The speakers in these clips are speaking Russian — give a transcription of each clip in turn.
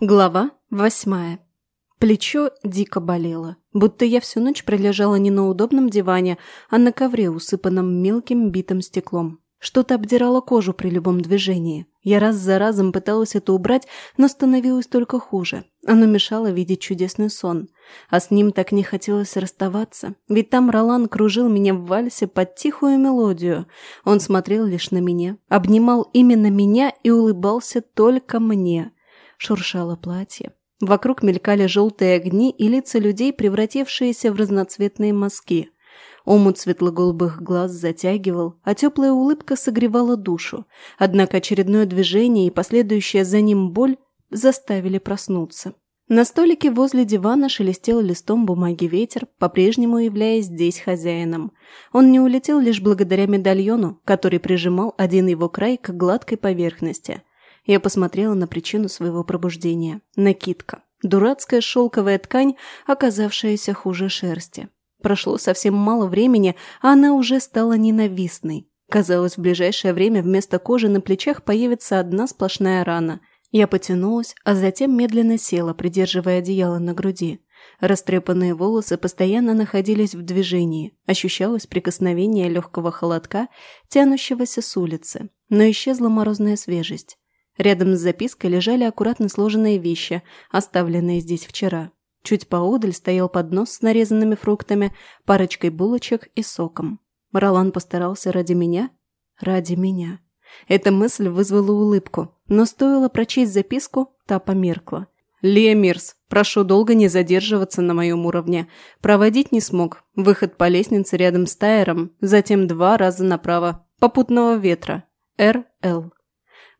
Глава восьмая. Плечо дико болело, будто я всю ночь пролежала не на удобном диване, а на ковре, усыпанном мелким битым стеклом. Что-то обдирало кожу при любом движении. Я раз за разом пыталась это убрать, но становилось только хуже. Оно мешало видеть чудесный сон. А с ним так не хотелось расставаться, ведь там Ролан кружил меня в вальсе под тихую мелодию. Он смотрел лишь на меня, обнимал именно меня и улыбался только мне – шуршало платье. Вокруг мелькали желтые огни и лица людей, превратившиеся в разноцветные мазки. Омут светло-голубых глаз затягивал, а теплая улыбка согревала душу. Однако очередное движение и последующая за ним боль заставили проснуться. На столике возле дивана шелестел листом бумаги ветер, по-прежнему являясь здесь хозяином. Он не улетел лишь благодаря медальону, который прижимал один его край к гладкой поверхности. Я посмотрела на причину своего пробуждения – накидка. Дурацкая шелковая ткань, оказавшаяся хуже шерсти. Прошло совсем мало времени, а она уже стала ненавистной. Казалось, в ближайшее время вместо кожи на плечах появится одна сплошная рана. Я потянулась, а затем медленно села, придерживая одеяло на груди. Растрепанные волосы постоянно находились в движении. Ощущалось прикосновение легкого холодка, тянущегося с улицы. Но исчезла морозная свежесть. Рядом с запиской лежали аккуратно сложенные вещи, оставленные здесь вчера. Чуть поодаль стоял поднос с нарезанными фруктами, парочкой булочек и соком. Ролан постарался ради меня? Ради меня. Эта мысль вызвала улыбку, но стоило прочесть записку, та померкла. «Лия Мирс, прошу долго не задерживаться на моем уровне. Проводить не смог. Выход по лестнице рядом с Тайером, затем два раза направо. Попутного ветра. Р.Л.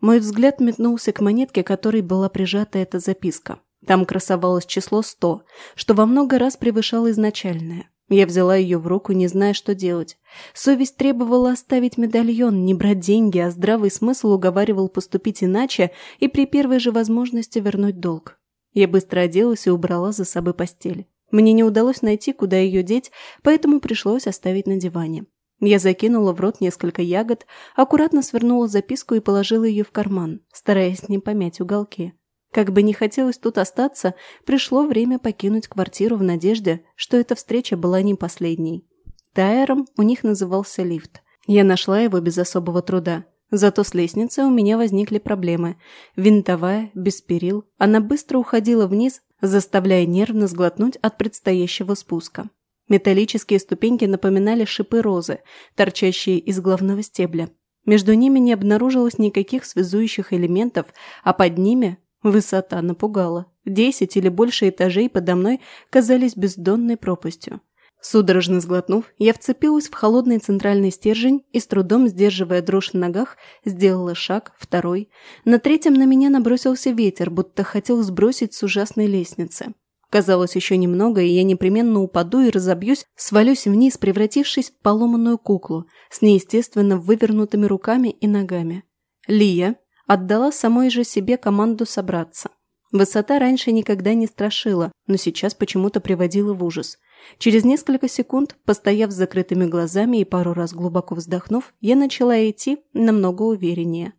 Мой взгляд метнулся к монетке, которой была прижата эта записка. Там красовалось число 100, что во много раз превышало изначальное. Я взяла ее в руку, не зная, что делать. Совесть требовала оставить медальон, не брать деньги, а здравый смысл уговаривал поступить иначе и при первой же возможности вернуть долг. Я быстро оделась и убрала за собой постель. Мне не удалось найти, куда ее деть, поэтому пришлось оставить на диване. Я закинула в рот несколько ягод, аккуратно свернула записку и положила ее в карман, стараясь не помять уголки. Как бы не хотелось тут остаться, пришло время покинуть квартиру в надежде, что эта встреча была не последней. Тайером у них назывался лифт. Я нашла его без особого труда. Зато с лестницы у меня возникли проблемы. Винтовая, без перил, она быстро уходила вниз, заставляя нервно сглотнуть от предстоящего спуска. Металлические ступеньки напоминали шипы розы, торчащие из главного стебля. Между ними не обнаружилось никаких связующих элементов, а под ними высота напугала. Десять или больше этажей подо мной казались бездонной пропастью. Судорожно сглотнув, я вцепилась в холодный центральный стержень и, с трудом сдерживая дрожь в ногах, сделала шаг, второй. На третьем на меня набросился ветер, будто хотел сбросить с ужасной лестницы. Казалось, еще немного, и я непременно упаду и разобьюсь, свалюсь вниз, превратившись в поломанную куклу с неестественно вывернутыми руками и ногами. Лия отдала самой же себе команду собраться. Высота раньше никогда не страшила, но сейчас почему-то приводила в ужас. Через несколько секунд, постояв с закрытыми глазами и пару раз глубоко вздохнув, я начала идти намного увереннее.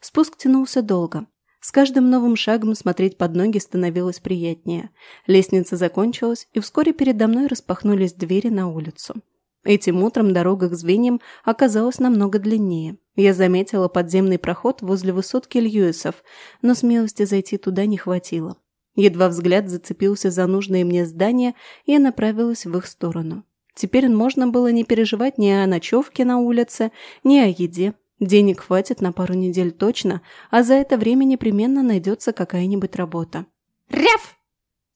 Спуск тянулся долго. С каждым новым шагом смотреть под ноги становилось приятнее. Лестница закончилась, и вскоре передо мной распахнулись двери на улицу. Этим утром дорога к звеньям оказалась намного длиннее. Я заметила подземный проход возле высотки Льюисов, но смелости зайти туда не хватило. Едва взгляд зацепился за нужное мне здания, я направилась в их сторону. Теперь можно было не переживать ни о ночевке на улице, ни о еде. Денег хватит на пару недель точно, а за это время непременно найдется какая-нибудь работа. Ряв!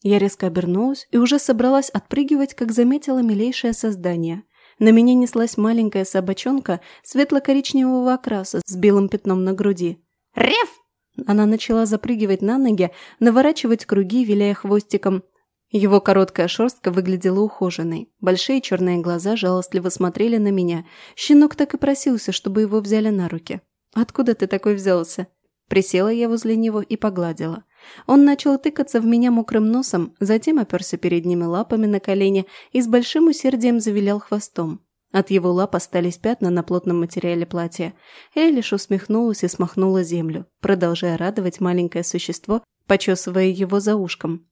Я резко обернулась и уже собралась отпрыгивать, как заметила милейшее создание. На меня неслась маленькая собачонка светло-коричневого окраса с белым пятном на груди. Рев! Она начала запрыгивать на ноги, наворачивать круги, виляя хвостиком, его короткая шерстка выглядела ухоженной. Большие черные глаза жалостливо смотрели на меня. Щенок так и просился, чтобы его взяли на руки. «Откуда ты такой взялся?» Присела я возле него и погладила. Он начал тыкаться в меня мокрым носом, затем оперся передними лапами на колени и с большим усердием завилял хвостом. От его лап остались пятна на плотном материале платья. Я лишь усмехнулась и смахнула землю, продолжая радовать маленькое существо, почесывая его за ушком.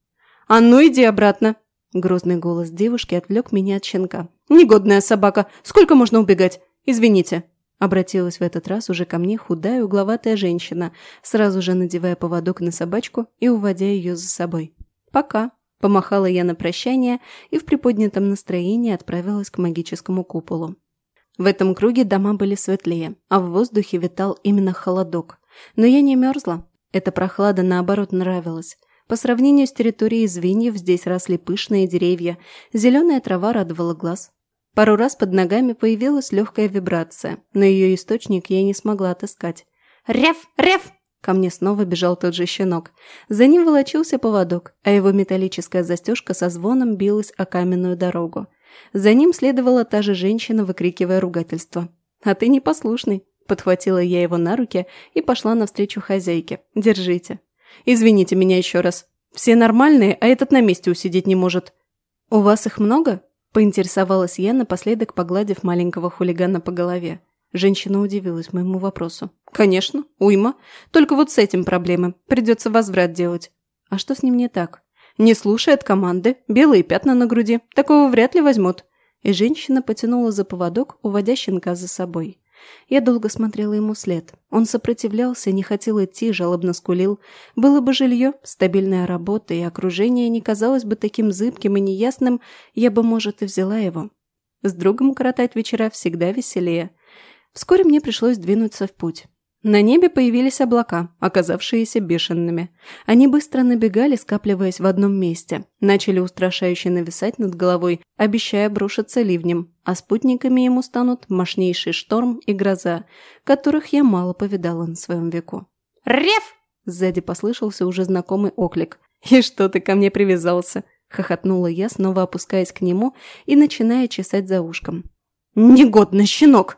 «А ну иди обратно!» Грозный голос девушки отвлек меня от щенка. «Негодная собака! Сколько можно убегать? Извините!» Обратилась в этот раз уже ко мне худая угловатая женщина, сразу же надевая поводок на собачку и уводя ее за собой. «Пока!» – помахала я на прощание и в приподнятом настроении отправилась к магическому куполу. В этом круге дома были светлее, а в воздухе витал именно холодок. Но я не мерзла. Эта прохлада, наоборот, нравилась. По сравнению с территорией звеньев здесь росли пышные деревья, зеленая трава радовала глаз. Пару раз под ногами появилась легкая вибрация, но ее источник я не смогла отыскать. «Рев! Рев!» Ко мне снова бежал тот же щенок. За ним волочился поводок, а его металлическая застежка со звоном билась о каменную дорогу. За ним следовала та же женщина, выкрикивая ругательство. «А ты непослушный!» Подхватила я его на руки и пошла навстречу хозяйке. «Держите!» Извините меня еще раз. Все нормальные, а этот на месте усидеть не может. У вас их много? Поинтересовалась я, напоследок погладив маленького хулигана по голове. Женщина удивилась моему вопросу. «Конечно, уйма. Только вот с этим проблемы. Придется возврат делать». «А что с ним не так?» «Не слушает команды. Белые пятна на груди. Такого вряд ли возьмут». И женщина потянула за поводок, уводя щенка за собой. Я долго смотрела ему след. Он сопротивлялся, не хотел идти, жалобно скулил. Было бы жилье, стабильная работа и окружение не казалось бы таким зыбким и неясным, я бы, может, и взяла его. С другом коротать вечера всегда веселее. Вскоре мне пришлось двинуться в путь. На небе появились облака, оказавшиеся бешеными. Они быстро набегали, скапливаясь в одном месте. Начали устрашающе нависать над головой, обещая броситься ливнем, а спутниками ему станут мощнейший шторм и гроза, которых я мало повидала на своем веку. «Рев!» – сзади послышался уже знакомый оклик. «И что ты ко мне привязался?» – хохотнула я, снова опускаясь к нему и начиная чесать за ушком. «Негодный щенок!»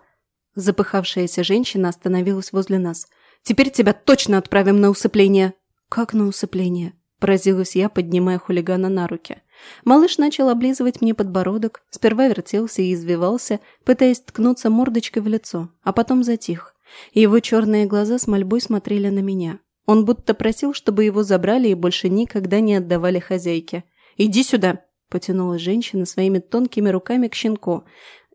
Запыхавшаяся женщина остановилась возле нас. «Теперь тебя точно отправим на усыпление!» «Как на усыпление?» – поразилась я, поднимая хулигана на руки. Малыш начал облизывать мне подбородок, сперва вертелся и извивался, пытаясь ткнуться мордочкой в лицо, а потом затих. Его черные глаза с мольбой смотрели на меня. Он будто просил, чтобы его забрали и больше никогда не отдавали хозяйке. «Иди сюда!» – потянула женщина своими тонкими руками к щенку,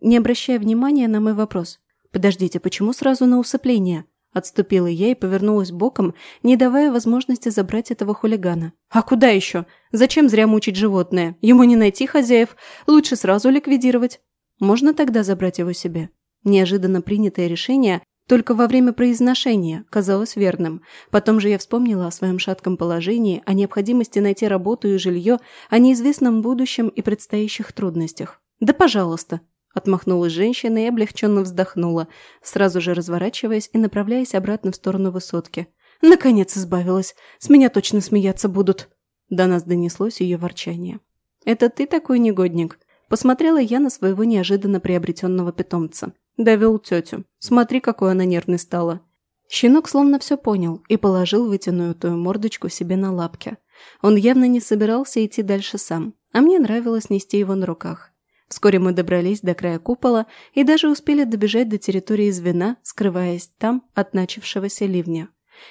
не обращая внимания на мой вопрос. «Подождите, почему сразу на усыпление?» Отступила я и повернулась боком, не давая возможности забрать этого хулигана. «А куда еще? Зачем зря мучить животное? Ему не найти хозяев. Лучше сразу ликвидировать. Можно тогда забрать его себе?» Неожиданно принятое решение только во время произношения казалось верным. Потом же я вспомнила о своем шатком положении, о необходимости найти работу и жилье, о неизвестном будущем и предстоящих трудностях. «Да пожалуйста!» Отмахнулась женщина и облегченно вздохнула, сразу же разворачиваясь и направляясь обратно в сторону высотки. «Наконец избавилась! С меня точно смеяться будут!» До нас донеслось ее ворчание. «Это ты такой негодник?» Посмотрела я на своего неожиданно приобретенного питомца. Довел тетю. Смотри, какой она нервной стала. Щенок словно все понял и положил вытянутую мордочку себе на лапке. Он явно не собирался идти дальше сам, а мне нравилось нести его на руках. Вскоре мы добрались до края купола и даже успели добежать до территории звена, скрываясь там от начавшегося ливня.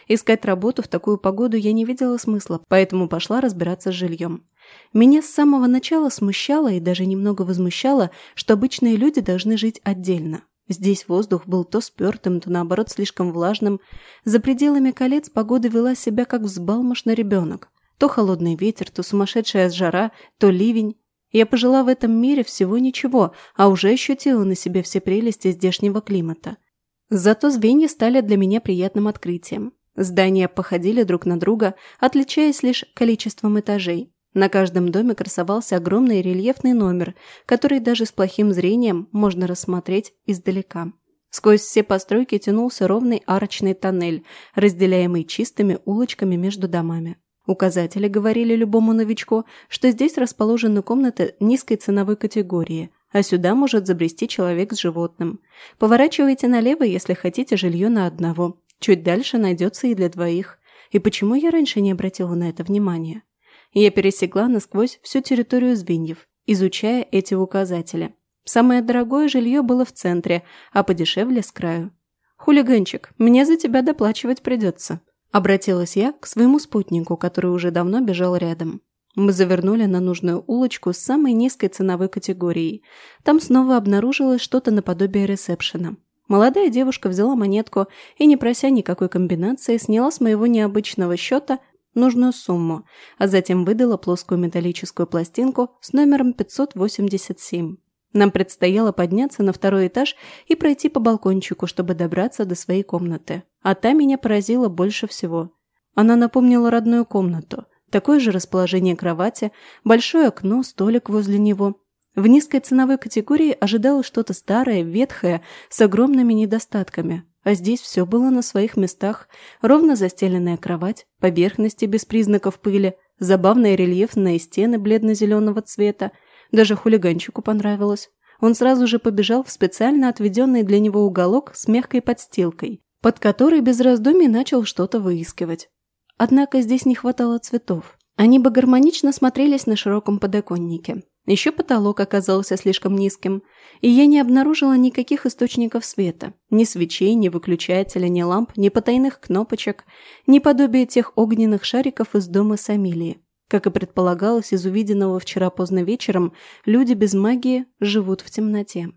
Искать работу в такую погоду я не видела смысла, поэтому пошла разбираться с жильем. Меня с самого начала смущало и даже немного возмущало, что обычные люди должны жить отдельно. Здесь воздух был то спертым, то наоборот слишком влажным. За пределами колец погода вела себя как взбалмошный ребенок. То холодный ветер, то сумасшедшая жара, то ливень. Я пожила в этом мире всего ничего, а уже ощутила на себе все прелести здешнего климата. Зато звенья стали для меня приятным открытием. Здания походили друг на друга, отличаясь лишь количеством этажей. На каждом доме красовался огромный рельефный номер, который даже с плохим зрением можно рассмотреть издалека. Сквозь все постройки тянулся ровный арочный тоннель, разделяемый чистыми улочками между домами. Указатели говорили любому новичку, что здесь расположены комнаты низкой ценовой категории, а сюда может забрести человек с животным. Поворачивайте налево, если хотите жилье на одного. Чуть дальше найдется и для двоих. И почему я раньше не обратила на это внимания? Я пересекла насквозь всю территорию звеньев, изучая эти указатели. Самое дорогое жилье было в центре, а подешевле с краю. «Хулиганчик, мне за тебя доплачивать придется», Обратилась я к своему спутнику, который уже давно бежал рядом. Мы завернули на нужную улочку с самой низкой ценовой категорией. Там снова обнаружилось что-то наподобие ресепшена. Молодая девушка взяла монетку и, не прося никакой комбинации, сняла с моего необычного счета нужную сумму, а затем выдала плоскую металлическую пластинку с номером 587. Нам предстояло подняться на второй этаж и пройти по балкончику, чтобы добраться до своей комнаты. А та меня поразила больше всего. Она напомнила родную комнату. Такое же расположение кровати, большое окно, столик возле него. В низкой ценовой категории ожидало что-то старое, ветхое, с огромными недостатками. А здесь все было на своих местах. Ровно застеленная кровать, поверхности без признаков пыли, забавные рельефные стены бледно-зеленого цвета – даже хулиганчику понравилось. Он сразу же побежал в специально отведенный для него уголок с мягкой подстилкой, под которой без раздумий начал что-то выискивать. Однако здесь не хватало цветов. Они бы гармонично смотрелись на широком подоконнике. Еще потолок оказался слишком низким, и я не обнаружила никаких источников света. Ни свечей, ни выключателя, ни ламп, ни потайных кнопочек, ни подобия тех огненных шариков из дома Самилии. Как и предполагалось из увиденного вчера поздно вечером, люди без магии живут в темноте.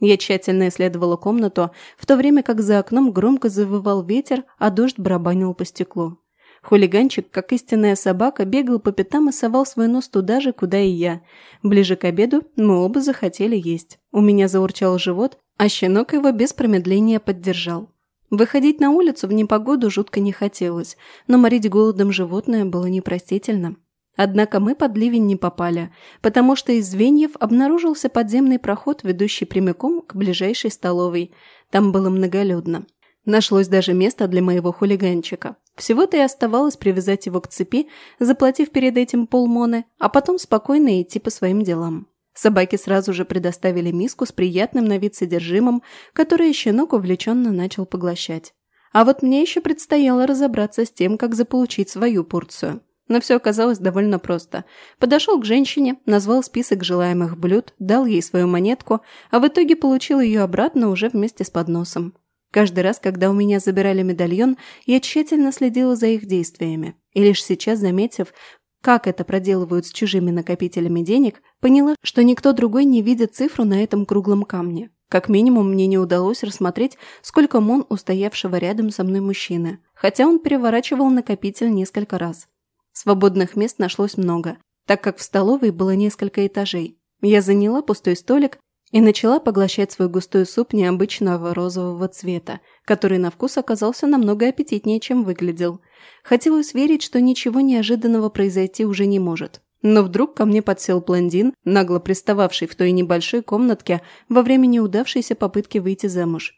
Я тщательно исследовала комнату, в то время как за окном громко завывал ветер, а дождь барабанил по стеклу. Хулиганчик, как истинная собака, бегал по пятам и совал свой нос туда же, куда и я. Ближе к обеду мы оба захотели есть. У меня заурчал живот, а щенок его без промедления поддержал. Выходить на улицу в непогоду жутко не хотелось, но морить голодом животное было непростительно. Однако мы под ливень не попали, потому что из звеньев обнаружился подземный проход, ведущий прямиком к ближайшей столовой. Там было многолюдно. Нашлось даже место для моего хулиганчика. Всего-то и оставалось привязать его к цепи, заплатив перед этим полмоны, а потом спокойно идти по своим делам. Собаки сразу же предоставили миску с приятным на вид содержимым, которое щенок увлеченно начал поглощать. А вот мне еще предстояло разобраться с тем, как заполучить свою порцию но все оказалось довольно просто. Подошел к женщине, назвал список желаемых блюд, дал ей свою монетку, а в итоге получил ее обратно уже вместе с подносом. Каждый раз, когда у меня забирали медальон, я тщательно следила за их действиями. И лишь сейчас, заметив, как это проделывают с чужими накопителями денег, поняла, что никто другой не видит цифру на этом круглом камне. Как минимум, мне не удалось рассмотреть, сколько мон устоявшего рядом со мной мужчины, хотя он переворачивал накопитель несколько раз. Свободных мест нашлось много, так как в столовой было несколько этажей. Я заняла пустой столик и начала поглощать свой густой суп необычного розового цвета, который на вкус оказался намного аппетитнее, чем выглядел. Хотелось верить, что ничего неожиданного произойти уже не может. Но вдруг ко мне подсел блондин, нагло пристававший в той небольшой комнатке во время неудавшейся попытки выйти замуж.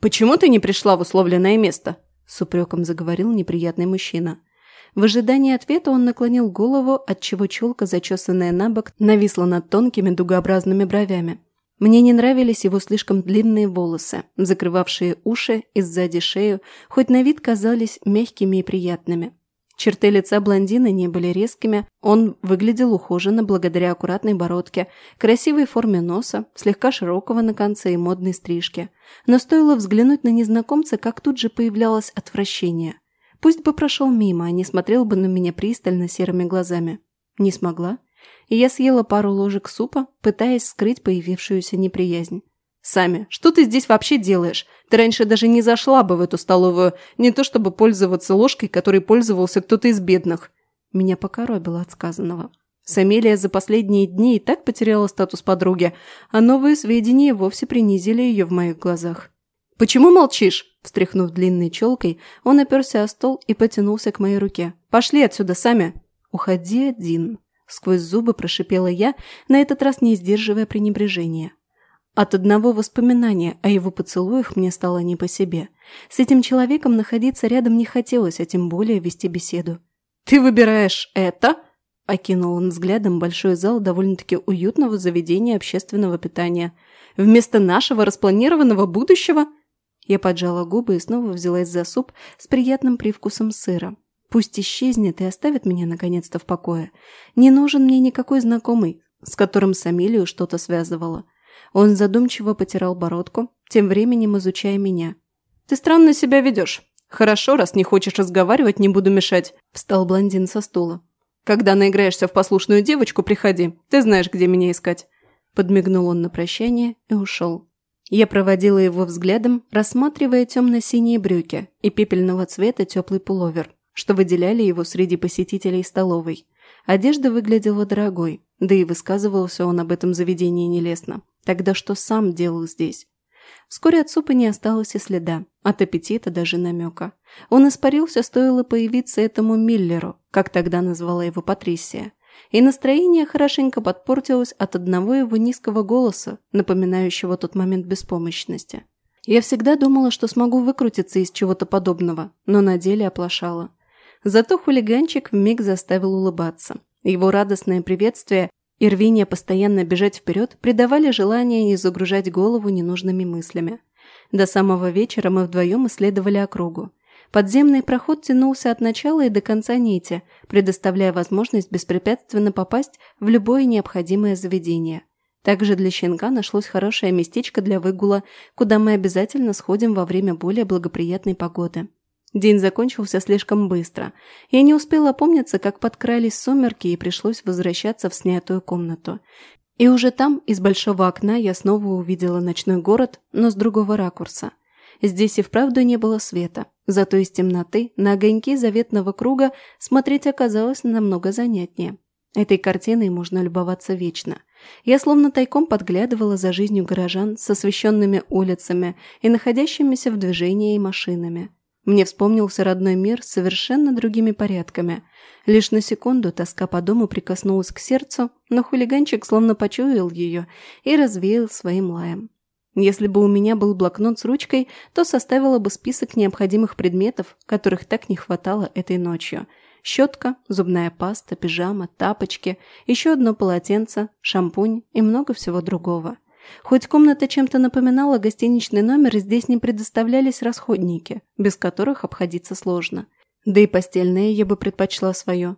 «Почему ты не пришла в условленное место?» – с упреком заговорил неприятный мужчина. В ожидании ответа он наклонил голову, отчего челка, зачесанная на бок, нависла над тонкими дугообразными бровями. Мне не нравились его слишком длинные волосы, закрывавшие уши и сзади шею, хоть на вид казались мягкими и приятными. Черты лица блондина не были резкими, он выглядел ухоженно благодаря аккуратной бородке, красивой форме носа, слегка широкого на конце и модной стрижке. Но стоило взглянуть на незнакомца, как тут же появлялось отвращение. Пусть бы прошел мимо, а не смотрел бы на меня пристально серыми глазами. Не смогла. И я съела пару ложек супа, пытаясь скрыть появившуюся неприязнь. «Сами, что ты здесь вообще делаешь? Ты раньше даже не зашла бы в эту столовую, не то чтобы пользоваться ложкой, которой пользовался кто-то из бедных». Меня покоробило от сказанного. Самелия за последние дни и так потеряла статус подруги, а новые сведения вовсе принизили ее в моих глазах. «Почему молчишь?» Встряхнув длинной челкой, он оперся о стол и потянулся к моей руке. «Пошли отсюда сами!» «Уходи один!» Сквозь зубы прошипела я, на этот раз не сдерживая пренебрежения. От одного воспоминания о его поцелуях мне стало не по себе. С этим человеком находиться рядом не хотелось, а тем более вести беседу. «Ты выбираешь это?» Окинул он взглядом большой зал довольно-таки уютного заведения общественного питания. «Вместо нашего распланированного будущего?» Я поджала губы и снова взялась за суп с приятным привкусом сыра. Пусть исчезнет и оставит меня наконец-то в покое. Не нужен мне никакой знакомый, с которым Самилию что-то связывало. Он задумчиво потирал бородку, тем временем изучая меня. «Ты странно себя ведешь. Хорошо, раз не хочешь разговаривать, не буду мешать», – встал блондин со стула. «Когда наиграешься в послушную девочку, приходи. Ты знаешь, где меня искать». Подмигнул он на прощание и ушел. Я проводила его взглядом, рассматривая темно-синие брюки и пепельного цвета теплый пуловер, что выделяли его среди посетителей столовой. Одежда выглядела дорогой, да и высказывался он об этом заведении нелестно. Тогда что сам делал здесь? Вскоре от супа не осталось и следа, от аппетита даже намека. Он испарился, стоило появиться этому Миллеру, как тогда назвала его Патрисия – и настроение хорошенько подпортилось от одного его низкого голоса, напоминающего тот момент беспомощности. Я всегда думала, что смогу выкрутиться из чего-то подобного, но на деле оплошала. Зато хулиганчик вмиг заставил улыбаться. Его радостное приветствие и рвение постоянно бежать вперед придавали желание не загружать голову ненужными мыслями. До самого вечера мы вдвоем исследовали округу. Подземный проход тянулся от начала и до конца нити, предоставляя возможность беспрепятственно попасть в любое необходимое заведение. Также для щенка нашлось хорошее местечко для выгула, куда мы обязательно сходим во время более благоприятной погоды. День закончился слишком быстро. Я не успела помниться, как подкрались сумерки и пришлось возвращаться в снятую комнату. И уже там, из большого окна, я снова увидела ночной город, но с другого ракурса – Здесь и вправду не было света. Зато из темноты на огоньки заветного круга смотреть оказалось намного занятнее. Этой картиной можно любоваться вечно. Я словно тайком подглядывала за жизнью горожан с освещенными улицами и находящимися в движении машинами. Мне вспомнился родной мир с совершенно другими порядками. Лишь на секунду тоска по дому прикоснулась к сердцу, но хулиганчик словно почуял ее и развеял своим лаем. Если бы у меня был блокнот с ручкой, то составила бы список необходимых предметов, которых так не хватало этой ночью. Щетка, зубная паста, пижама, тапочки, еще одно полотенце, шампунь и много всего другого. Хоть комната чем-то напоминала гостиничный номер, здесь не предоставлялись расходники, без которых обходиться сложно. Да и постельное я бы предпочла свое.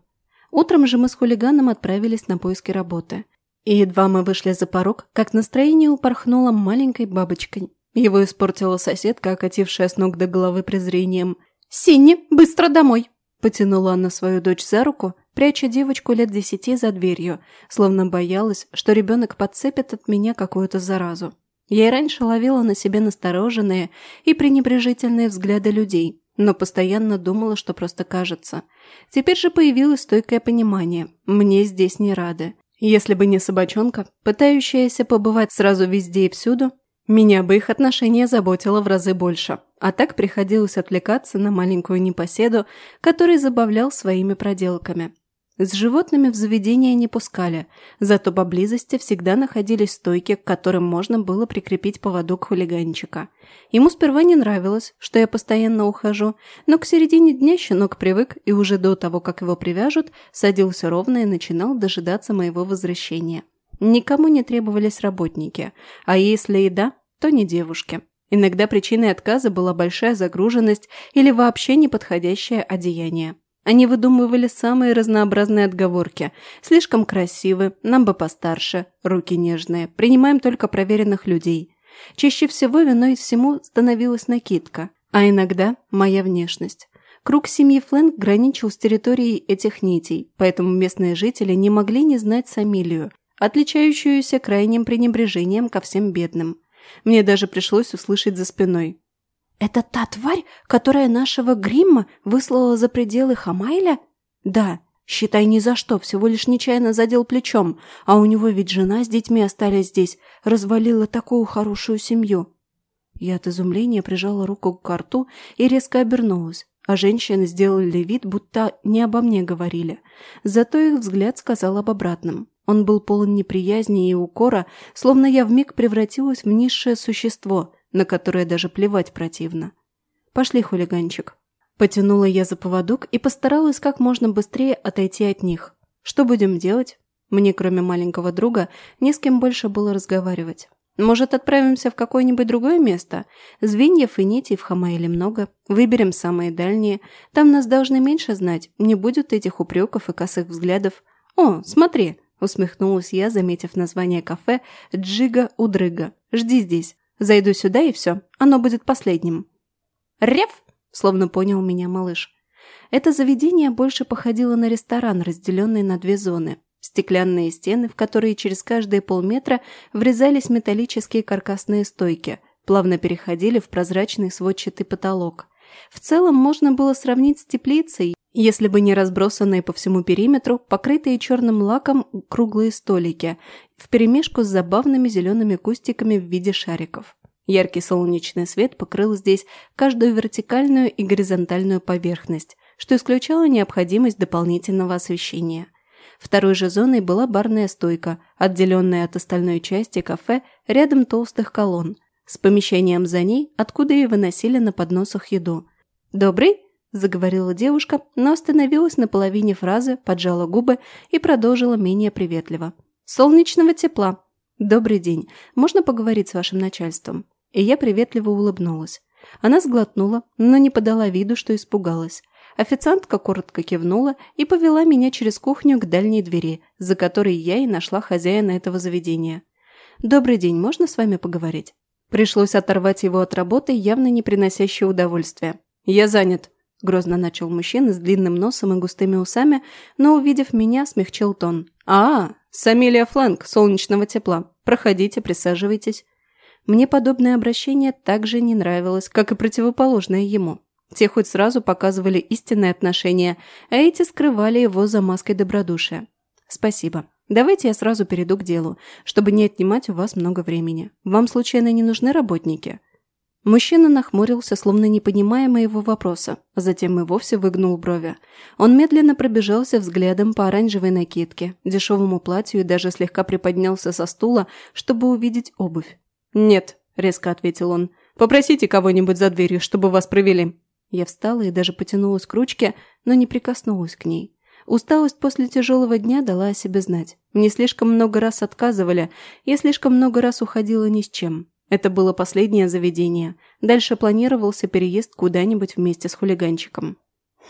Утром же мы с хулиганом отправились на поиски работы – и едва мы вышли за порог, как настроение упорхнуло маленькой бабочкой. Его испортила соседка, окатившая с ног до головы презрением. «Синни, быстро домой!» Потянула она свою дочь за руку, пряча девочку лет десяти за дверью, словно боялась, что ребенок подцепит от меня какую-то заразу. Я и раньше ловила на себе настороженные и пренебрежительные взгляды людей, но постоянно думала, что просто кажется. Теперь же появилось стойкое понимание – мне здесь не рады. Если бы не собачонка, пытающаяся побывать сразу везде и всюду, меня бы их отношение заботило в разы больше, а так приходилось отвлекаться на маленькую непоседу, который забавлял своими проделками. С животными в заведение не пускали, зато поблизости всегда находились стойки, к которым можно было прикрепить поводок хулиганчика. Ему сперва не нравилось, что я постоянно ухожу, но к середине дня щенок привык и уже до того, как его привяжут, садился ровно и начинал дожидаться моего возвращения. Никому не требовались работники, а если и да, то не девушки. Иногда причиной отказа была большая загруженность или вообще неподходящее одеяние. Они выдумывали самые разнообразные отговорки. Слишком красивы, нам бы постарше, руки нежные, принимаем только проверенных людей. Чаще всего виной всему становилась накидка, а иногда моя внешность. Круг семьи Флэнк граничил с территорией этих нитей, поэтому местные жители не могли не знать Самилию, отличающуюся крайним пренебрежением ко всем бедным. Мне даже пришлось услышать за спиной. Это та тварь, которая нашего гримма выслала за пределы Хамайля? Да, считай ни за что, всего лишь нечаянно задел плечом, а у него ведь жена с детьми остались здесь, развалила такую хорошую семью. Я от изумления прижала руку к рту и резко обернулась, а женщины сделали вид, будто не обо мне говорили. Зато их взгляд сказал об обратном. Он был полон неприязни и укора, словно я вмиг превратилась в низшее существо, на которое даже плевать противно. «Пошли, хулиганчик». Потянула я за поводок и постаралась как можно быстрее отойти от них. «Что будем делать?» Мне, кроме маленького друга, ни с кем больше было разговаривать. «Может, отправимся в какое-нибудь другое место? Звеньев и нитей в Хамаиле много. Выберем самые дальние. Там нас должны меньше знать. Не будет этих упреков и косых взглядов. О, смотри!» – усмехнулась я, заметив название кафе «Джига-удрыга». «Жди здесь. Зайду сюда и все. Оно будет последним». «Рев!» — словно понял меня малыш. Это заведение больше походило на ресторан, разделенный на две зоны. Стеклянные стены, в которые через каждые полметра врезались металлические каркасные стойки, плавно переходили в прозрачный сводчатый потолок. В целом можно было сравнить с теплицей, если бы не разбросанные по всему периметру, покрытые черным лаком круглые столики, вперемешку с забавными зелеными кустиками в виде шариков. Яркий солнечный свет покрыл здесь каждую вертикальную и горизонтальную поверхность, что исключало необходимость дополнительного освещения. Второй же зоной была барная стойка, отделенная от остальной части кафе рядом толстых колонн, с помещением за ней, откуда и выносили на подносах еду. «Добрый?» заговорила девушка, но остановилась на половине фразы, поджала губы и продолжила менее приветливо. «Солнечного тепла! Добрый день! Можно поговорить с вашим начальством?» И я приветливо улыбнулась. Она сглотнула, но не подала виду, что испугалась. Официантка коротко кивнула и повела меня через кухню к дальней двери, за которой я и нашла хозяина этого заведения. «Добрый день, можно с вами поговорить?» Пришлось оторвать его от работы, явно не приносящей удовольствия. «Я занят», Грозно начал мужчина с длинным носом и густыми усами, но, увидев меня, смягчил тон. «А, Самилия Флэнк, солнечного тепла. Проходите, присаживайтесь». Мне подобное обращение также не нравилось, как и противоположное ему. Те хоть сразу показывали истинное отношение, а эти скрывали его за маской добродушия. «Спасибо. Давайте я сразу перейду к делу, чтобы не отнимать у вас много времени. Вам случайно не нужны работники?» Мужчина нахмурился, словно не понимая моего вопроса, затем и вовсе выгнул брови. Он медленно пробежался взглядом по оранжевой накидке, дешевому платью и даже слегка приподнялся со стула, чтобы увидеть обувь. «Нет», – резко ответил он, – «попросите кого-нибудь за дверью, чтобы вас провели». Я встала и даже потянулась к ручке, но не прикоснулась к ней. Усталость после тяжелого дня дала о себе знать. Мне слишком много раз отказывали, я слишком много раз уходила ни с чем. Это было последнее заведение. Дальше планировался переезд куда-нибудь вместе с хулиганчиком.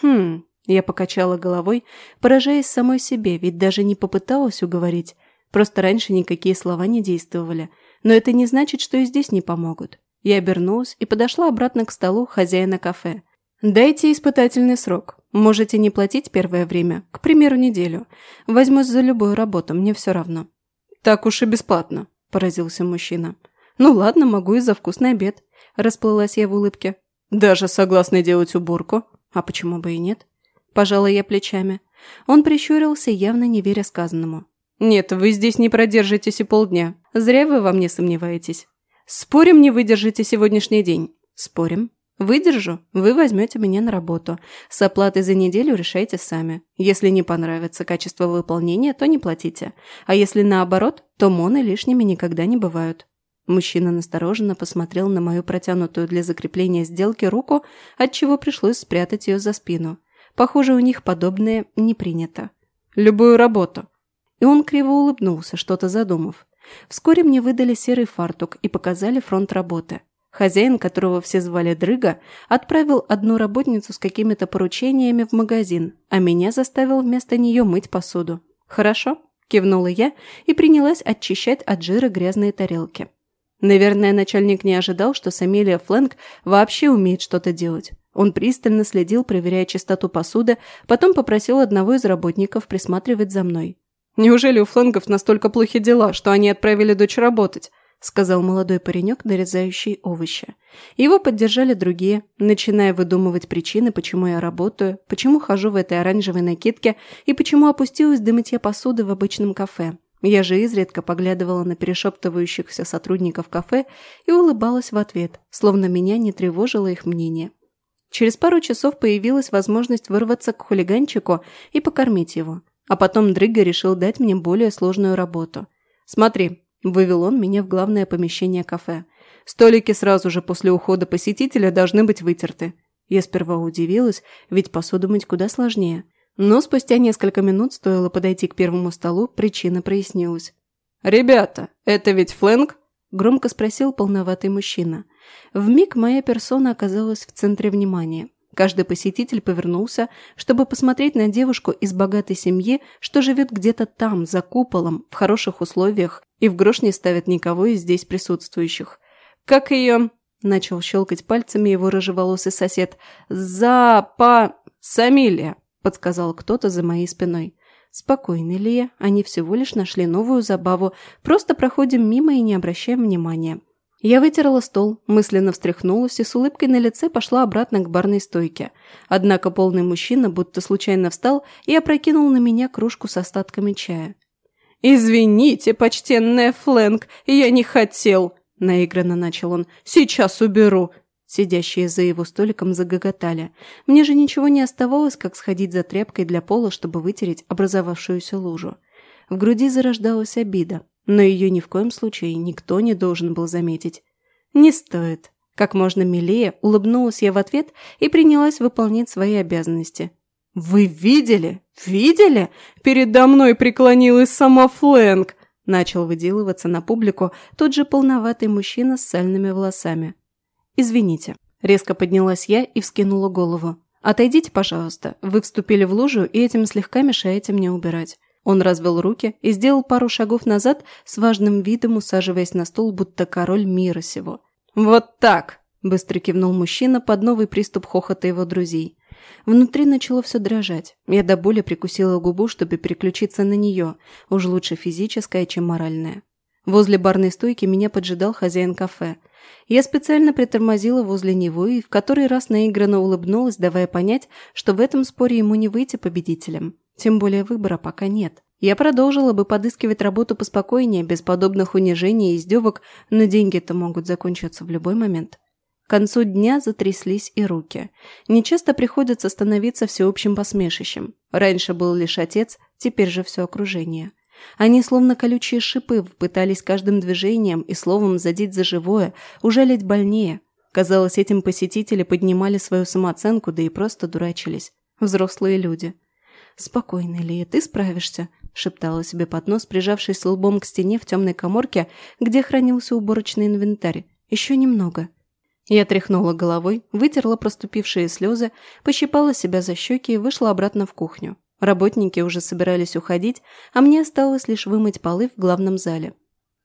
Хм, я покачала головой, поражаясь самой себе, ведь даже не попыталась уговорить. Просто раньше никакие слова не действовали. Но это не значит, что и здесь не помогут. Я обернулась и подошла обратно к столу хозяина кафе. «Дайте испытательный срок. Можете не платить первое время, к примеру, неделю. Возьмусь за любую работу, мне все равно». «Так уж и бесплатно», – поразился мужчина. «Ну ладно, могу и за вкусный обед», – расплылась я в улыбке. «Даже согласна делать уборку. А почему бы и нет?» Пожала я плечами. Он прищурился, явно не веря сказанному. «Нет, вы здесь не продержитесь и полдня. Зря вы во мне сомневаетесь. Спорим, не выдержите сегодняшний день?» «Спорим. Выдержу, вы возьмете меня на работу. С оплатой за неделю решайте сами. Если не понравится качество выполнения, то не платите. А если наоборот, то моны лишними никогда не бывают. Мужчина настороженно посмотрел на мою протянутую для закрепления сделки руку, отчего пришлось спрятать ее за спину. Похоже, у них подобное не принято. «Любую работу!» И он криво улыбнулся, что-то задумав. Вскоре мне выдали серый фартук и показали фронт работы. Хозяин, которого все звали Дрыга, отправил одну работницу с какими-то поручениями в магазин, а меня заставил вместо нее мыть посуду. «Хорошо», – кивнула я и принялась очищать от жира грязные тарелки. Наверное, начальник не ожидал, что Самилия Фленк вообще умеет что-то делать. Он пристально следил, проверяя чистоту посуды, потом попросил одного из работников присматривать за мной. «Неужели у Фленков настолько плохи дела, что они отправили дочь работать?» – сказал молодой паренек, нарезающий овощи. Его поддержали другие, начиная выдумывать причины, почему я работаю, почему хожу в этой оранжевой накидке и почему опустилась до мытья посуды в обычном кафе. Я же изредка поглядывала на перешептывающихся сотрудников кафе и улыбалась в ответ, словно меня не тревожило их мнение. Через пару часов появилась возможность вырваться к хулиганчику и покормить его. А потом Дрыга решил дать мне более сложную работу. «Смотри», – вывел он меня в главное помещение кафе. «Столики сразу же после ухода посетителя должны быть вытерты». Я сперва удивилась, ведь посуду мыть куда сложнее. Но спустя несколько минут стоило подойти к первому столу, причина прояснилась. «Ребята, это ведь Фленк? – громко спросил полноватый мужчина. В миг моя персона оказалась в центре внимания. Каждый посетитель повернулся, чтобы посмотреть на девушку из богатой семьи, что живет где-то там, за куполом, в хороших условиях, и в грош не ставит никого из здесь присутствующих. «Как ее?» – начал щелкать пальцами его рыжеволосый сосед. «Запа... Самилия!» подсказал кто-то за моей спиной. «Спокойно, Лия, они всего лишь нашли новую забаву, просто проходим мимо и не обращаем внимания». Я вытерла стол, мысленно встряхнулась и с улыбкой на лице пошла обратно к барной стойке. Однако полный мужчина будто случайно встал и опрокинул на меня кружку с остатками чая. «Извините, почтенная Фленк, я не хотел!» – наигранно начал он. «Сейчас уберу! сидящие за его столиком, загоготали. Мне же ничего не оставалось, как сходить за тряпкой для пола, чтобы вытереть образовавшуюся лужу. В груди зарождалась обида, но ее ни в коем случае никто не должен был заметить. «Не стоит». Как можно милее улыбнулась я в ответ и принялась выполнять свои обязанности. «Вы видели? Видели? Передо мной преклонилась сама Флэнк!» Начал выделываться на публику тот же полноватый мужчина с сальными волосами. «Извините». Резко поднялась я и вскинула голову. «Отойдите, пожалуйста. Вы вступили в лужу и этим слегка мешаете мне убирать». Он развел руки и сделал пару шагов назад с важным видом, усаживаясь на стул, будто король мира сего. «Вот так!» – быстро кивнул мужчина под новый приступ хохота его друзей. Внутри начало все дрожать. Я до боли прикусила губу, чтобы переключиться на нее. Уж лучше физическое, чем моральное. Возле барной стойки меня поджидал хозяин кафе. Я специально притормозила возле него и в который раз наигранно улыбнулась, давая понять, что в этом споре ему не выйти победителем. Тем более выбора пока нет. Я продолжила бы подыскивать работу поспокойнее, без подобных унижений и издевок, но деньги-то могут закончиться в любой момент. К концу дня затряслись и руки. Нечасто приходится становиться всеобщим посмешищем. Раньше был лишь отец, теперь же все окружение. Они, словно колючие шипы, пытались каждым движением и словом задеть за живое, ужалить больнее. Казалось, этим посетители поднимали свою самооценку, да и просто дурачились. Взрослые люди. «Спокойно, Лия, ты справишься», – шептала себе под нос, прижавшись лбом к стене в темной коморке, где хранился уборочный инвентарь. «Еще немного». Я тряхнула головой, вытерла проступившие слезы, пощипала себя за щеки и вышла обратно в кухню. Работники уже собирались уходить, а мне осталось лишь вымыть полы в главном зале.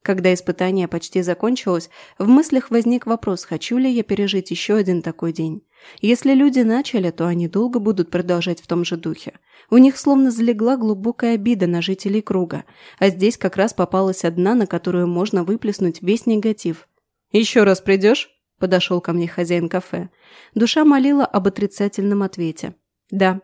Когда испытание почти закончилось, в мыслях возник вопрос, хочу ли я пережить еще один такой день. Если люди начали, то они долго будут продолжать в том же духе. У них словно залегла глубокая обида на жителей круга, а здесь как раз попалась одна, на которую можно выплеснуть весь негатив. «Еще раз придешь?» – подошел ко мне хозяин кафе. Душа молила об отрицательном ответе. «Да»,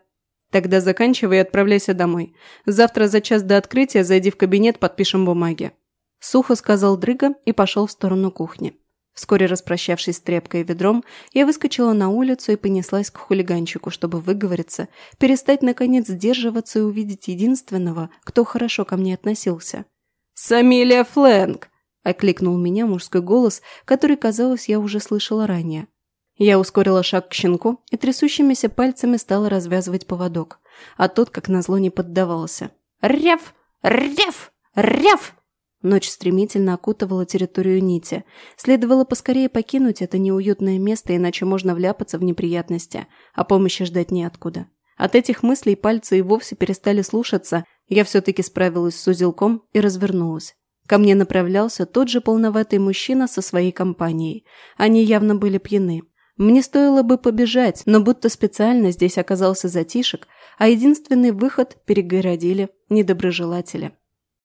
Тогда заканчивай и отправляйся домой. Завтра за час до открытия зайди в кабинет, подпишем бумаги». Сухо сказал Дрыга и пошел в сторону кухни. Вскоре распрощавшись с тряпкой и ведром, я выскочила на улицу и понеслась к хулиганчику, чтобы выговориться, перестать, наконец, сдерживаться и увидеть единственного, кто хорошо ко мне относился. «Самилия Флэнк!» – окликнул меня мужской голос, который, казалось, я уже слышала ранее. Я ускорила шаг к щенку и трясущимися пальцами стала развязывать поводок. А тот, как назло, не поддавался. Рев, рев, рев! Ночь стремительно окутывала территорию Нити. Следовало поскорее покинуть это неуютное место, иначе можно вляпаться в неприятности, а помощи ждать неоткуда. От этих мыслей пальцы и вовсе перестали слушаться. Я все-таки справилась с узелком и развернулась. Ко мне направлялся тот же полноватый мужчина со своей компанией. Они явно были пьяны. Мне стоило бы побежать, но будто специально здесь оказался затишек, а единственный выход перегородили недоброжелатели.